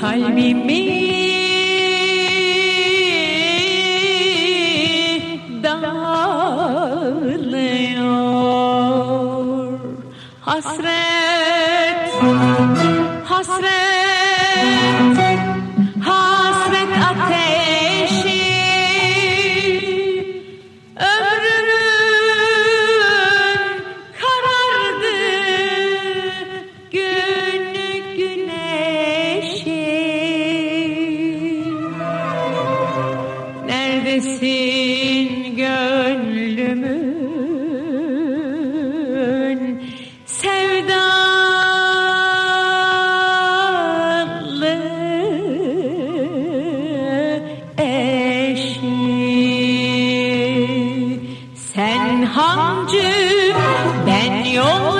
Kalbimi dağılıyor Hasret, hasret misin gönlümün sevdalı eşi? Sen hancı, ben yol